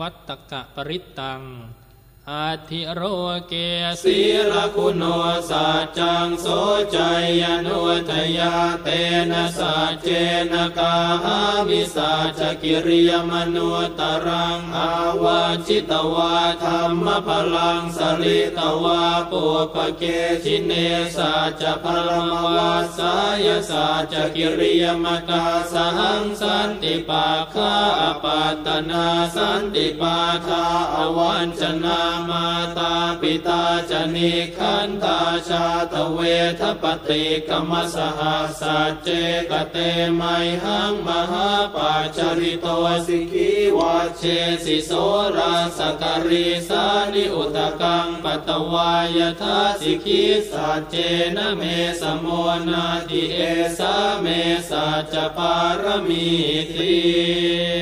วัตตกะปริตตัง อาทิโรเกศีลคุณโนสัจจังโสใจยนุทยาเตนะสัจเจนะกาหามิสัจกิริยมนุตรังอาวาจิตวาธรรมพลังสริตวาปุปเกชิเนสัจพลมวาสายสัจกิริยมกาสังสันติปาคาปัตนาสันติปาคาอวันชนามาตาปิตาจนิขันตาชาตเวทปฏิกมสหัสเจกเตไมหังมหาปาจริโตสิกีวัชเชสิโสราสการิสานิอุตกังปตวายทาสิกีสัจเจนะเมสมโมนาติเอสาเมสัจปารมีติ